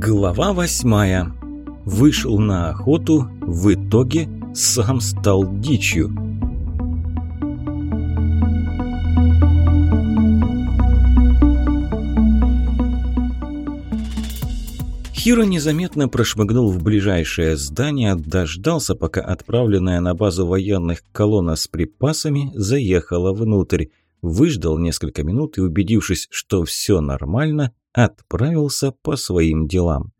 Глава восьмая. Вышел на охоту, в итоге сам стал дичью. Хиро незаметно прошмыгнул в ближайшее здание, дождался, пока отправленная на базу военных колонна с припасами заехала внутрь, выждал несколько минут и, убедившись, что все нормально, отправился по своим делам.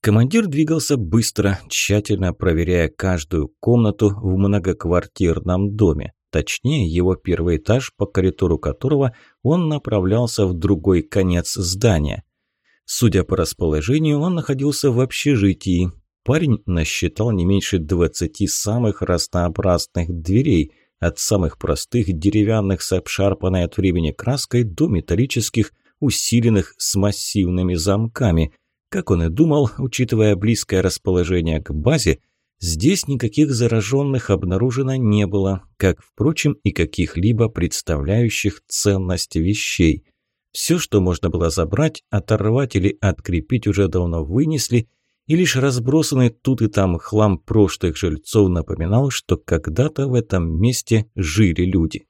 Командир двигался быстро, тщательно проверяя каждую комнату в многоквартирном доме. Точнее, его первый этаж, по коридору которого он направлялся в другой конец здания. Судя по расположению, он находился в общежитии. Парень насчитал не меньше 20 самых разнообразных дверей, от самых простых деревянных с обшарпанной от времени краской до металлических, усиленных с массивными замками. Как он и думал, учитывая близкое расположение к базе, здесь никаких зараженных обнаружено не было, как, впрочем, и каких-либо представляющих ценность вещей. Все, что можно было забрать, оторвать или открепить, уже давно вынесли, и лишь разбросанный тут и там хлам прошлых жильцов напоминал, что когда-то в этом месте жили люди.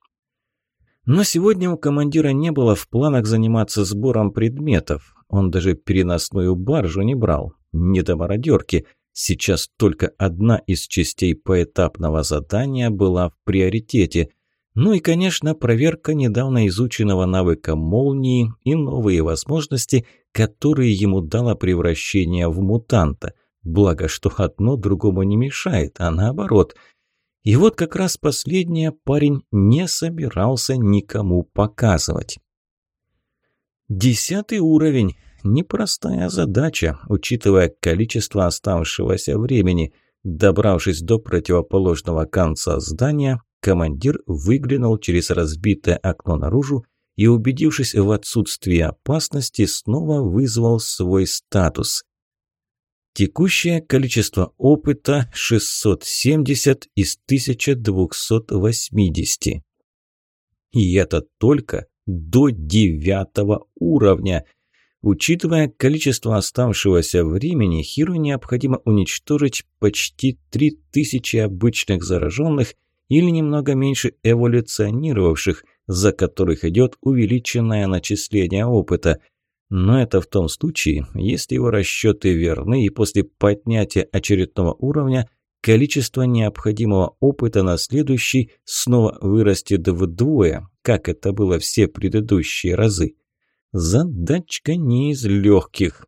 Но сегодня у командира не было в планах заниматься сбором предметов. Он даже переносную баржу не брал. Не до мародерки. Сейчас только одна из частей поэтапного задания была в приоритете – ну и, конечно, проверка недавно изученного навыка молнии и новые возможности, которые ему дало превращение в мутанта. Благо, что одно другому не мешает, а наоборот. И вот как раз последнее парень не собирался никому показывать. Десятый уровень. Непростая задача, учитывая количество оставшегося времени. Добравшись до противоположного конца здания, Командир выглянул через разбитое окно наружу и, убедившись в отсутствии опасности, снова вызвал свой статус. Текущее количество опыта 670 из 1280. И это только до девятого уровня. Учитывая количество оставшегося времени, Хиру необходимо уничтожить почти 3000 обычных зараженных или немного меньше эволюционировавших, за которых идет увеличенное начисление опыта. Но это в том случае, если его расчеты верны и после поднятия очередного уровня количество необходимого опыта на следующий снова вырастет вдвое, как это было все предыдущие разы. Задачка не из легких.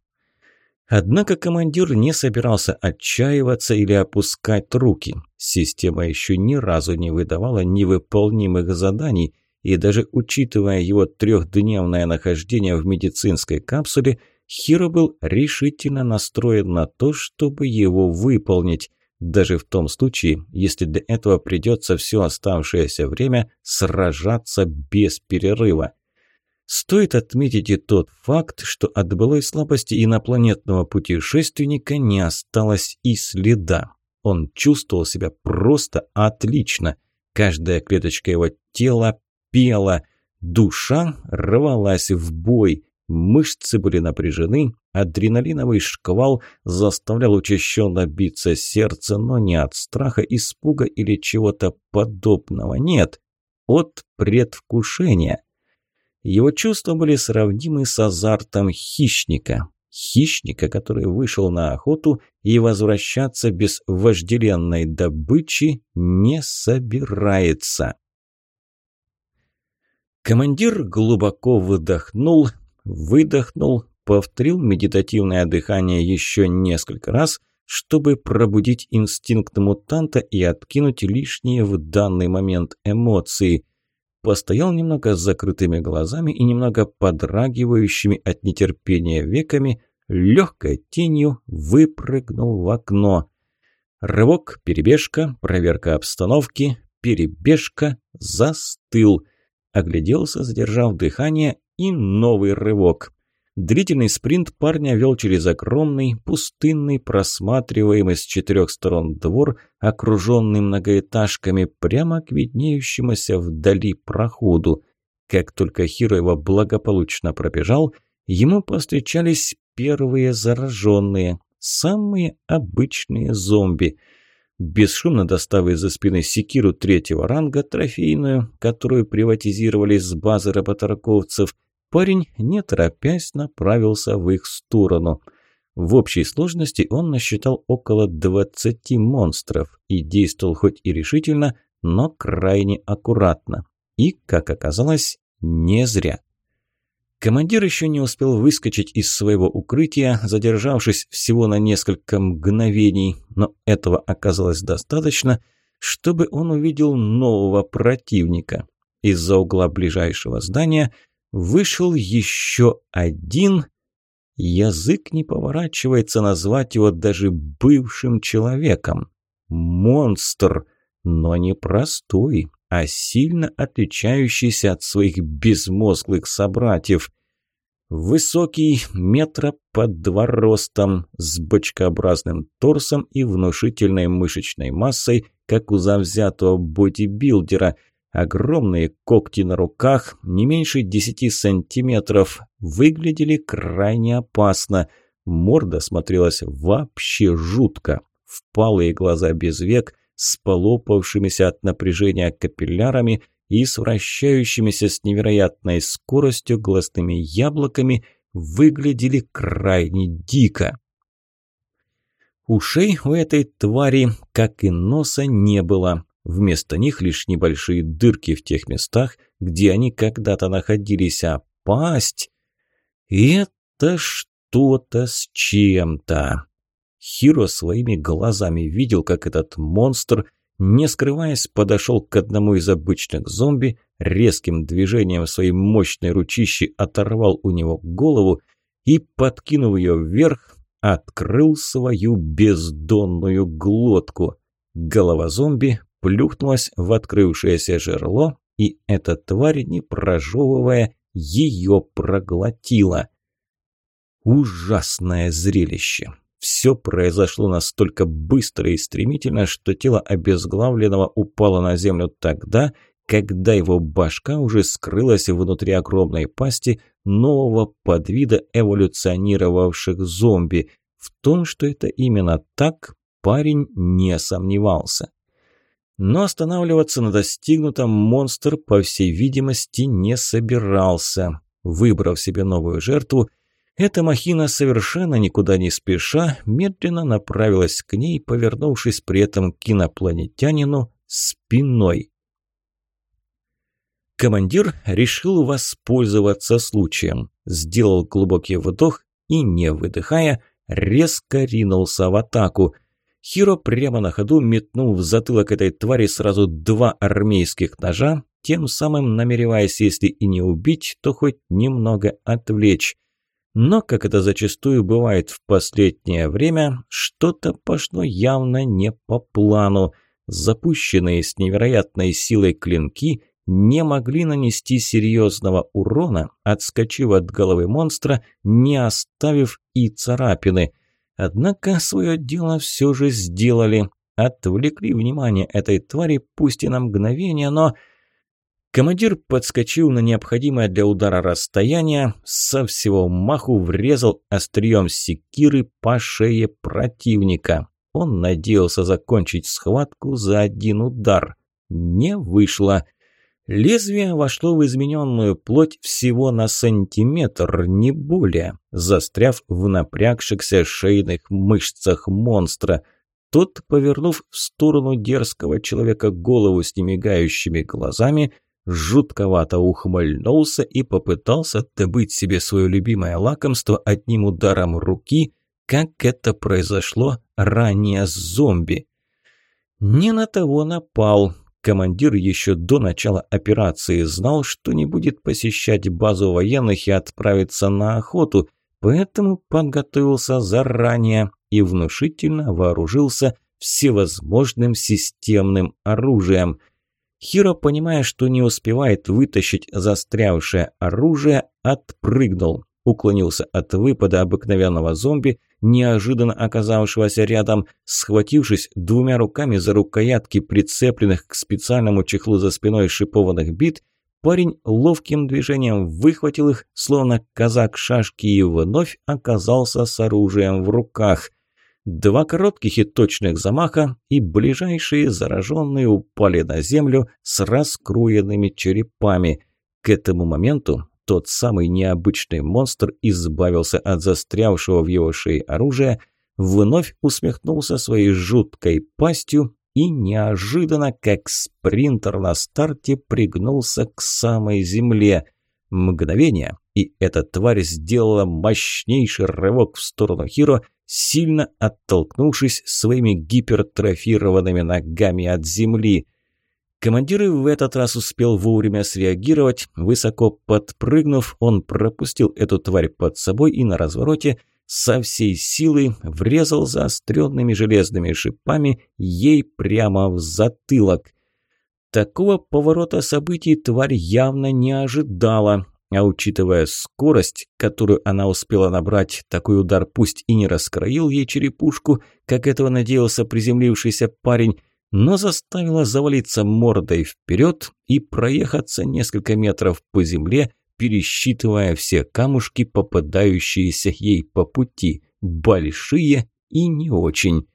Однако командир не собирался отчаиваться или опускать руки. Система еще ни разу не выдавала невыполнимых заданий, и даже учитывая его трехдневное нахождение в медицинской капсуле, Хиро был решительно настроен на то, чтобы его выполнить, даже в том случае, если для этого придется все оставшееся время сражаться без перерыва. Стоит отметить и тот факт, что от былой слабости инопланетного путешественника не осталось и следа. Он чувствовал себя просто отлично. Каждая клеточка его тела пела. Душа рвалась в бой. Мышцы были напряжены, адреналиновый шквал заставлял учащенно биться сердце, но не от страха, испуга или чего-то подобного. Нет, от предвкушения. Его чувства были сравнимы с азартом хищника. Хищника, который вышел на охоту и возвращаться без вожделенной добычи не собирается. Командир глубоко выдохнул, выдохнул, повторил медитативное дыхание еще несколько раз, чтобы пробудить инстинкт мутанта и откинуть лишние в данный момент эмоции – постоял немного с закрытыми глазами и немного подрагивающими от нетерпения веками, легкой тенью выпрыгнул в окно. Рывок, перебежка, проверка обстановки, перебежка, застыл. Огляделся, задержав дыхание, и новый рывок. Длительный спринт парня вел через огромный, пустынный, просматриваемый с четырех сторон двор, окруженный многоэтажками, прямо к виднеющемуся вдали проходу. Как только Хиро его благополучно пробежал, ему повстречались первые зараженные, самые обычные зомби. Бесшумно достав из-за спины секиру третьего ранга, трофейную, которую приватизировали с базы работорговцев, парень, не торопясь, направился в их сторону. В общей сложности он насчитал около 20 монстров и действовал хоть и решительно, но крайне аккуратно. И, как оказалось, не зря. Командир еще не успел выскочить из своего укрытия, задержавшись всего на несколько мгновений, но этого оказалось достаточно, чтобы он увидел нового противника. Из-за угла ближайшего здания вышел еще один... Язык не поворачивается назвать его даже бывшим человеком. Монстр, но не простой, а сильно отличающийся от своих безмозглых собратьев. Высокий, метра под два ростом, с бочкообразным торсом и внушительной мышечной массой, как у завзятого бодибилдера. Огромные когти на руках, не меньше десяти сантиметров, выглядели крайне опасно. Морда смотрелась вообще жутко. Впалые глаза без век – с полопавшимися от напряжения капиллярами и с вращающимися с невероятной скоростью глазными яблоками выглядели крайне дико. Ушей у этой твари, как и носа, не было. Вместо них лишь небольшие дырки в тех местах, где они когда-то находились, а пасть... Это что-то с чем-то. Хиро своими глазами видел, как этот монстр, не скрываясь, подошел к одному из обычных зомби, резким движением своей мощной ручищи оторвал у него голову и, подкинув ее вверх, открыл свою бездонную глотку. Голова зомби плюхнулась в открывшееся жерло, и эта тварь, не прожевывая, ее проглотила. Ужасное зрелище. Все произошло настолько быстро и стремительно, что тело обезглавленного упало на землю тогда, когда его башка уже скрылась внутри огромной пасти нового подвида эволюционировавших зомби. В том, что это именно так, парень не сомневался. Но останавливаться на достигнутом монстр, по всей видимости, не собирался. Выбрав себе новую жертву, эта махина, совершенно никуда не спеша, медленно направилась к ней, повернувшись при этом к инопланетянину спиной. Командир решил воспользоваться случаем, сделал глубокий вдох и, не выдыхая, резко ринулся в атаку. Хиро прямо на ходу метнул в затылок этой твари сразу два армейских ножа, тем самым намереваясь, если и не убить, то хоть немного отвлечь. Но, как это зачастую бывает в последнее время, что-то пошло явно не по плану. Запущенные с невероятной силой клинки не могли нанести серьезного урона, отскочив от головы монстра, не оставив и царапины. Однако свое дело все же сделали. Отвлекли внимание этой твари, пусть и на мгновение, но Командир подскочил на необходимое для удара расстояние, со всего маху врезал острием секиры по шее противника. Он надеялся закончить схватку за один удар. Не вышло. Лезвие вошло в измененную плоть всего на сантиметр, не более, застряв в напрягшихся шейных мышцах монстра. Тот, повернув в сторону дерзкого человека голову с немигающими глазами, жутковато ухмыльнулся и попытался добыть себе свое любимое лакомство одним ударом руки, как это произошло ранее с зомби. Не на того напал. Командир еще до начала операции знал, что не будет посещать базу военных и отправиться на охоту, поэтому подготовился заранее и внушительно вооружился всевозможным системным оружием – Хиро, понимая, что не успевает вытащить застрявшее оружие, отпрыгнул, уклонился от выпада обыкновенного зомби, неожиданно оказавшегося рядом, схватившись двумя руками за рукоятки прицепленных к специальному чехлу за спиной шипованных бит, Парень ловким движением выхватил их, словно казак шашки, и вновь оказался с оружием в руках. Два коротких и точных замаха, и ближайшие зараженные упали на землю с раскроенными черепами. К этому моменту тот самый необычный монстр избавился от застрявшего в его шее оружия, вновь усмехнулся своей жуткой пастью и неожиданно, как спринтер на старте, пригнулся к самой земле. Мгновение, и эта тварь сделала мощнейший рывок в сторону Хиро, сильно оттолкнувшись своими гипертрофированными ногами от земли. Командир в этот раз успел вовремя среагировать, высоко подпрыгнув, он пропустил эту тварь под собой и на развороте – со всей силы врезал заостренными железными шипами ей прямо в затылок. Такого поворота событий тварь явно не ожидала, а учитывая скорость, которую она успела набрать, такой удар пусть и не раскроил ей черепушку, как этого надеялся приземлившийся парень, но заставила завалиться мордой вперед и проехаться несколько метров по земле, пересчитывая все камушки, попадающиеся ей по пути, большие и не очень.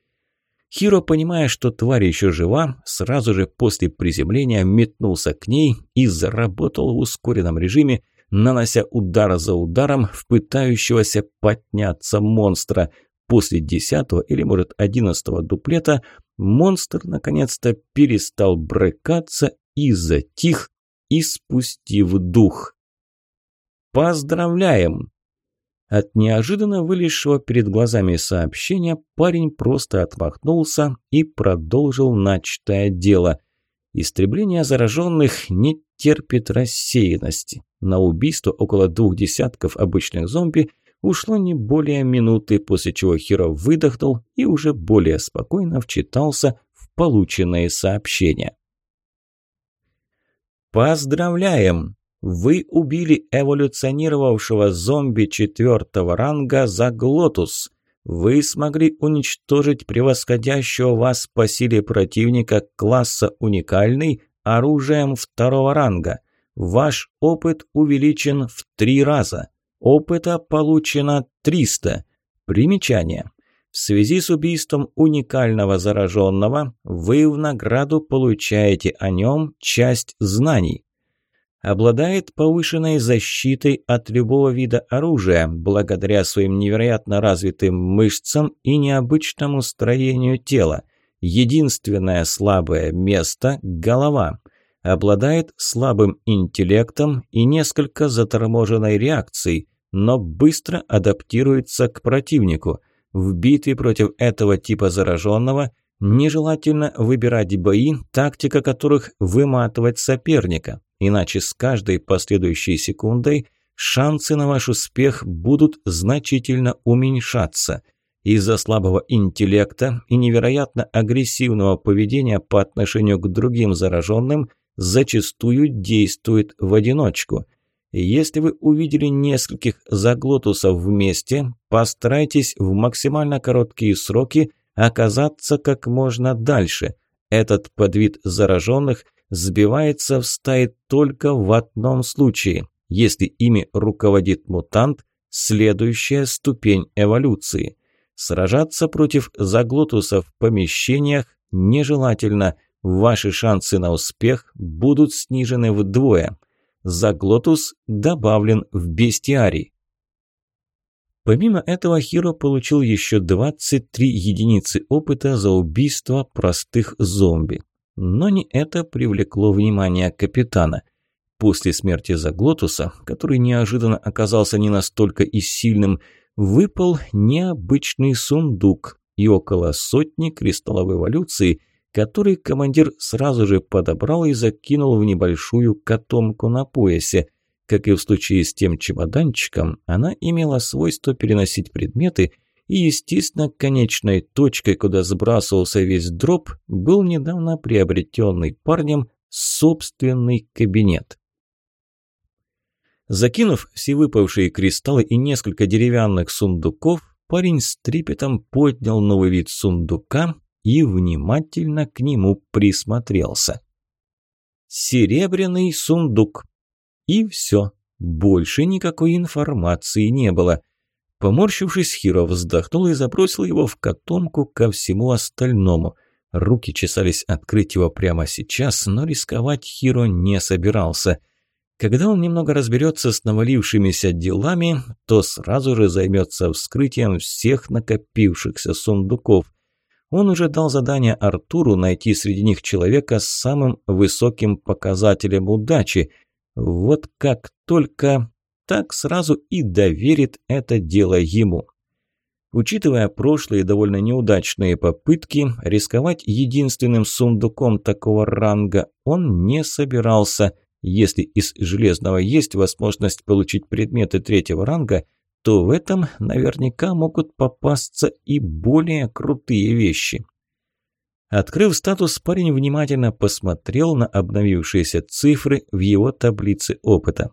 Хиро, понимая, что тварь еще жива, сразу же после приземления метнулся к ней и заработал в ускоренном режиме, нанося удар за ударом в пытающегося подняться монстра. После десятого или, может, одиннадцатого дуплета монстр наконец-то перестал брыкаться и затих, испустив дух. «Поздравляем!» От неожиданно вылезшего перед глазами сообщения парень просто отмахнулся и продолжил начатое дело. Истребление зараженных не терпит рассеянности. На убийство около двух десятков обычных зомби ушло не более минуты, после чего Хиро выдохнул и уже более спокойно вчитался в полученные сообщения. «Поздравляем! Вы убили эволюционировавшего зомби четвертого ранга Заглотус. Вы смогли уничтожить превосходящего вас по силе противника класса уникальный оружием второго ранга. Ваш опыт увеличен в три раза. Опыта получено 300. Примечание. В связи с убийством уникального зараженного вы в награду получаете о нем часть знаний обладает повышенной защитой от любого вида оружия, благодаря своим невероятно развитым мышцам и необычному строению тела. Единственное слабое место – голова. Обладает слабым интеллектом и несколько заторможенной реакцией, но быстро адаптируется к противнику. В битве против этого типа зараженного нежелательно выбирать бои, тактика которых выматывать соперника. Иначе с каждой последующей секундой шансы на ваш успех будут значительно уменьшаться. Из-за слабого интеллекта и невероятно агрессивного поведения по отношению к другим зараженным зачастую действует в одиночку. Если вы увидели нескольких заглотусов вместе, постарайтесь в максимально короткие сроки оказаться как можно дальше. Этот подвид зараженных – сбивается в стаи только в одном случае, если ими руководит мутант, следующая ступень эволюции. Сражаться против заглотусов в помещениях нежелательно, ваши шансы на успех будут снижены вдвое. Заглотус добавлен в бестиарий. Помимо этого, Хиро получил еще 23 единицы опыта за убийство простых зомби. Но не это привлекло внимание капитана. После смерти Заглотуса, который неожиданно оказался не настолько и сильным, выпал необычный сундук и около сотни кристаллов эволюции, который командир сразу же подобрал и закинул в небольшую котомку на поясе. Как и в случае с тем чемоданчиком, она имела свойство переносить предметы – и, естественно, конечной точкой, куда сбрасывался весь дроп, был недавно приобретенный парнем собственный кабинет. Закинув все выпавшие кристаллы и несколько деревянных сундуков, парень с трепетом поднял новый вид сундука и внимательно к нему присмотрелся. Серебряный сундук. И все. Больше никакой информации не было. Поморщившись, Хиро вздохнул и забросил его в котомку ко всему остальному. Руки чесались открыть его прямо сейчас, но рисковать Хиро не собирался. Когда он немного разберется с навалившимися делами, то сразу же займется вскрытием всех накопившихся сундуков. Он уже дал задание Артуру найти среди них человека с самым высоким показателем удачи. Вот как только так сразу и доверит это дело ему. Учитывая прошлые довольно неудачные попытки, рисковать единственным сундуком такого ранга он не собирался. Если из железного есть возможность получить предметы третьего ранга, то в этом наверняка могут попасться и более крутые вещи. Открыв статус, парень внимательно посмотрел на обновившиеся цифры в его таблице опыта.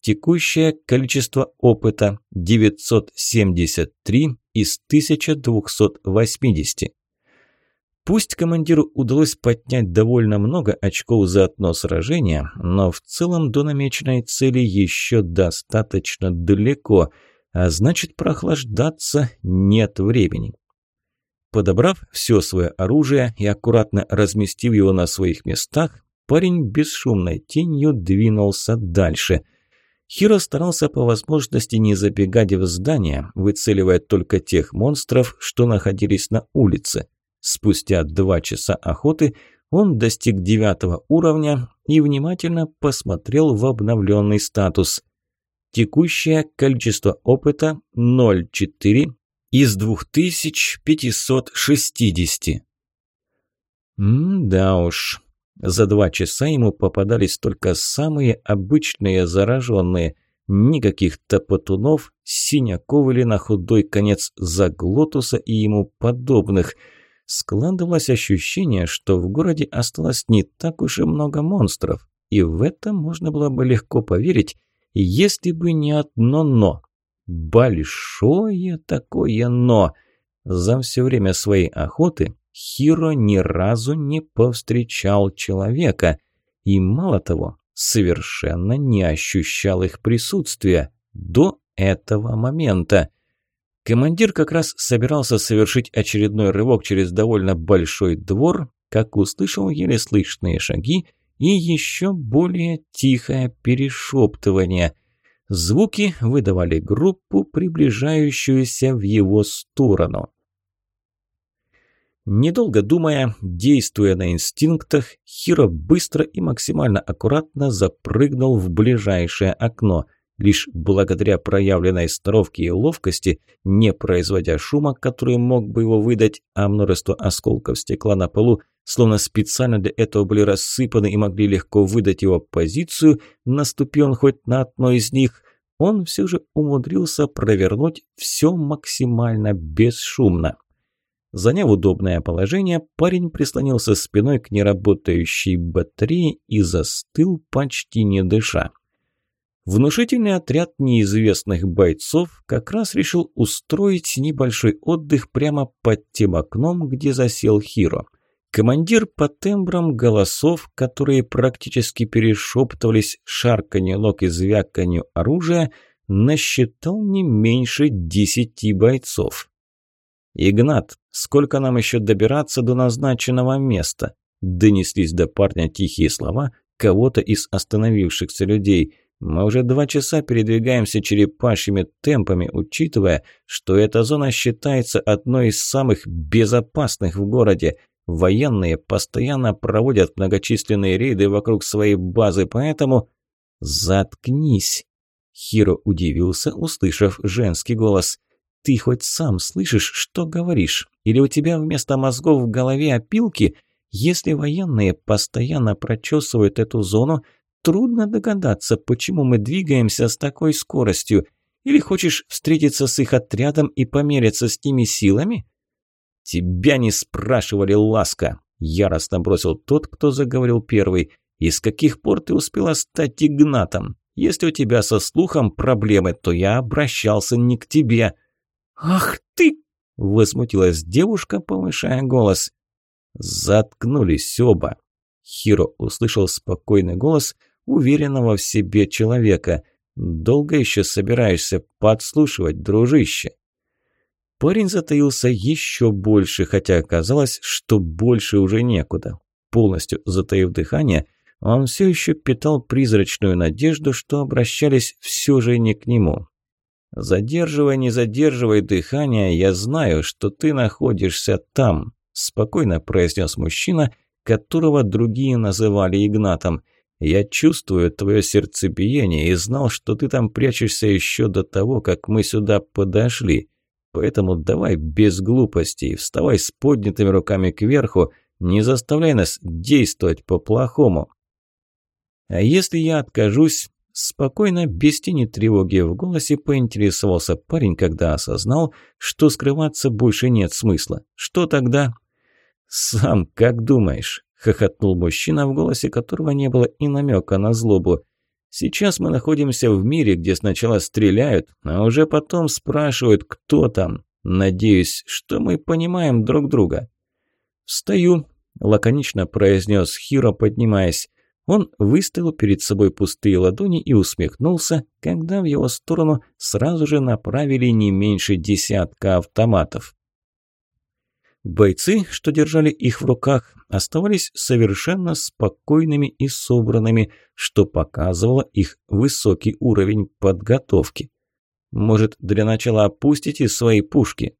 Текущее количество опыта 973 из 1280. Пусть командиру удалось поднять довольно много очков за одно сражение, но в целом до намеченной цели еще достаточно далеко, а значит прохлаждаться нет времени. Подобрав все свое оружие и аккуратно разместив его на своих местах, парень бесшумной тенью двинулся дальше – Хиро старался по возможности не забегать в здание, выцеливая только тех монстров, что находились на улице. Спустя два часа охоты он достиг девятого уровня и внимательно посмотрел в обновленный статус. Текущее количество опыта 0,4 из 2560. М-да уж, за два часа ему попадались только самые обычные зараженные. Никаких топотунов, синяков или на худой конец заглотуса и ему подобных. Складывалось ощущение, что в городе осталось не так уж и много монстров. И в это можно было бы легко поверить, если бы не одно «но». Большое такое «но». За все время своей охоты Хиро ни разу не повстречал человека. И мало того, совершенно не ощущал их присутствия до этого момента. Командир как раз собирался совершить очередной рывок через довольно большой двор, как услышал еле слышные шаги и еще более тихое перешептывание. Звуки выдавали группу, приближающуюся в его сторону. Недолго думая, действуя на инстинктах, Хиро быстро и максимально аккуратно запрыгнул в ближайшее окно. Лишь благодаря проявленной сноровке и ловкости, не производя шума, который мог бы его выдать, а множество осколков стекла на полу, словно специально для этого были рассыпаны и могли легко выдать его позицию, наступил он хоть на одно из них, он все же умудрился провернуть все максимально бесшумно. Заняв удобное положение, парень прислонился спиной к неработающей батарее и застыл, почти не дыша. Внушительный отряд неизвестных бойцов как раз решил устроить небольшой отдых прямо под тем окном, где засел Хиро. Командир по тембрам голосов, которые практически перешептывались шарканью ног и звяканью оружия, насчитал не меньше десяти бойцов. «Игнат, сколько нам еще добираться до назначенного места?» Донеслись до парня тихие слова кого-то из остановившихся людей. «Мы уже два часа передвигаемся черепашьими темпами, учитывая, что эта зона считается одной из самых безопасных в городе. Военные постоянно проводят многочисленные рейды вокруг своей базы, поэтому...» «Заткнись!» Хиро удивился, услышав женский голос. Ты хоть сам слышишь, что говоришь? Или у тебя вместо мозгов в голове опилки? Если военные постоянно прочесывают эту зону, трудно догадаться, почему мы двигаемся с такой скоростью. Или хочешь встретиться с их отрядом и помериться с ними силами? Тебя не спрашивали, ласка, яростно бросил тот, кто заговорил первый. Из каких пор ты успела стать игнатом? Если у тебя со слухом проблемы, то я обращался не к тебе. «Ах ты!» – возмутилась девушка, повышая голос. Заткнулись оба. Хиро услышал спокойный голос, уверенного в себе человека. Долго еще собираешься подслушивать, дружище?» Парень затаился еще больше, хотя оказалось, что больше уже некуда. Полностью затаив дыхание, он все еще питал призрачную надежду, что обращались все же не к нему. «Задерживай, не задерживай дыхание, я знаю, что ты находишься там», спокойно произнес мужчина, которого другие называли Игнатом. «Я чувствую твое сердцебиение и знал, что ты там прячешься еще до того, как мы сюда подошли. Поэтому давай без глупостей, вставай с поднятыми руками кверху, не заставляй нас действовать по-плохому». «А если я откажусь?» Спокойно, без тени тревоги в голосе поинтересовался парень, когда осознал, что скрываться больше нет смысла. «Что тогда?» «Сам как думаешь?» – хохотнул мужчина, в голосе которого не было и намека на злобу. «Сейчас мы находимся в мире, где сначала стреляют, а уже потом спрашивают, кто там. Надеюсь, что мы понимаем друг друга». «Встаю», – лаконично произнес Хиро, поднимаясь. Он выставил перед собой пустые ладони и усмехнулся, когда в его сторону сразу же направили не меньше десятка автоматов. Бойцы, что держали их в руках, оставались совершенно спокойными и собранными, что показывало их высокий уровень подготовки. «Может, для начала опустите свои пушки?»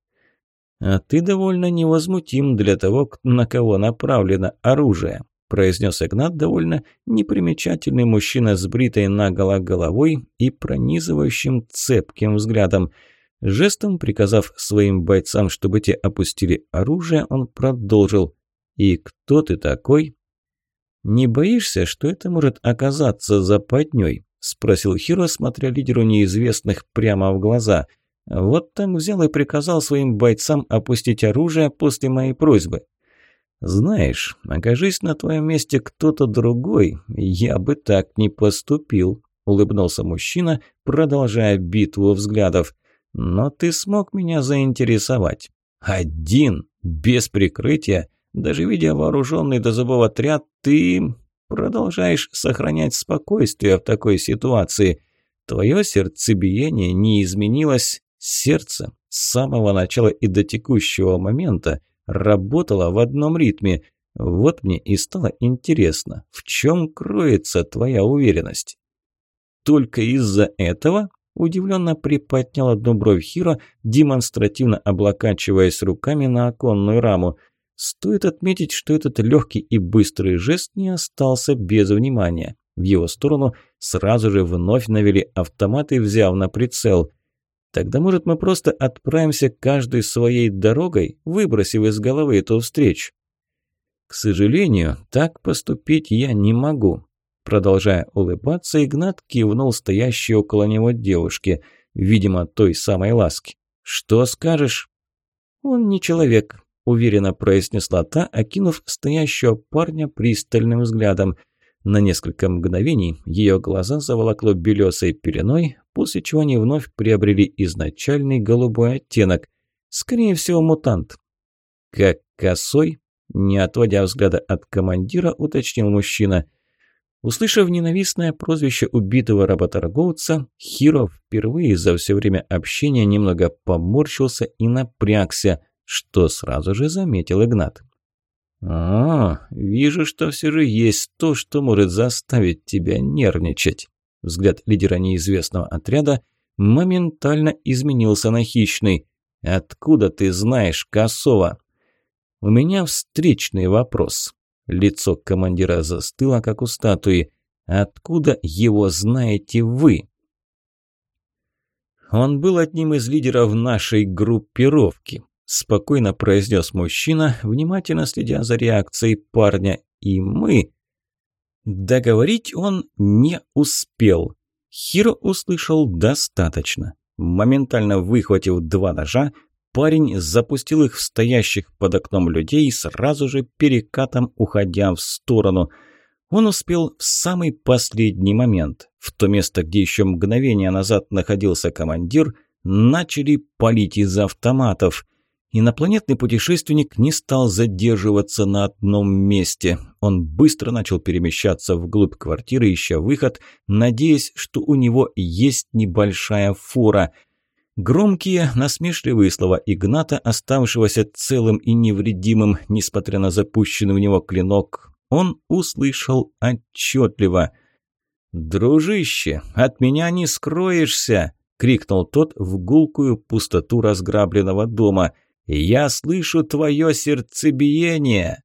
«А ты довольно невозмутим для того, на кого направлено оружие», произнес Игнат, довольно непримечательный мужчина с бритой наголо головой и пронизывающим цепким взглядом – Жестом приказав своим бойцам, чтобы те опустили оружие, он продолжил. «И кто ты такой?» «Не боишься, что это может оказаться западней?» – спросил Хиро, смотря лидеру неизвестных прямо в глаза. «Вот там взял и приказал своим бойцам опустить оружие после моей просьбы». «Знаешь, окажись на твоем месте кто-то другой, я бы так не поступил», – улыбнулся мужчина, продолжая битву взглядов. Но ты смог меня заинтересовать. Один, без прикрытия, даже видя вооруженный до зубов отряд, ты продолжаешь сохранять спокойствие в такой ситуации. Твое сердцебиение не изменилось. Сердце с самого начала и до текущего момента работало в одном ритме. Вот мне и стало интересно, в чем кроется твоя уверенность? Только из-за этого Удивленно приподнял одну бровь Хиро, демонстративно облокачиваясь руками на оконную раму. Стоит отметить, что этот легкий и быстрый жест не остался без внимания. В его сторону сразу же вновь навели автоматы, взяв на прицел. Тогда, может, мы просто отправимся каждой своей дорогой, выбросив из головы эту встречу? К сожалению, так поступить я не могу. Продолжая улыбаться, Игнат кивнул стоящей около него девушке, видимо, той самой ласки. «Что скажешь?» «Он не человек», – уверенно произнесла та, окинув стоящего парня пристальным взглядом. На несколько мгновений ее глаза заволокло белесой пеленой, после чего они вновь приобрели изначальный голубой оттенок. Скорее всего, мутант. «Как косой?» – не отводя взгляда от командира, уточнил мужчина – Услышав ненавистное прозвище убитого работорговца, Хиро впервые за все время общения немного поморщился и напрягся, что сразу же заметил Игнат. «А, вижу, что все же есть то, что может заставить тебя нервничать». Взгляд лидера неизвестного отряда моментально изменился на хищный. «Откуда ты знаешь Косова?» «У меня встречный вопрос. Лицо командира застыло, как у статуи. «Откуда его знаете вы?» «Он был одним из лидеров нашей группировки», – спокойно произнес мужчина, внимательно следя за реакцией парня. «И мы...» Договорить он не успел. Хиро услышал достаточно. Моментально выхватив два ножа, Парень запустил их в стоящих под окном людей, сразу же перекатом уходя в сторону. Он успел в самый последний момент. В то место, где еще мгновение назад находился командир, начали палить из автоматов. Инопланетный путешественник не стал задерживаться на одном месте. Он быстро начал перемещаться вглубь квартиры, ища выход, надеясь, что у него есть небольшая фора. Громкие, насмешливые слова Игната, оставшегося целым и невредимым, несмотря на запущенный в него клинок, он услышал отчетливо. «Дружище, от меня не скроешься!» – крикнул тот в гулкую пустоту разграбленного дома – «Я слышу твое сердцебиение!»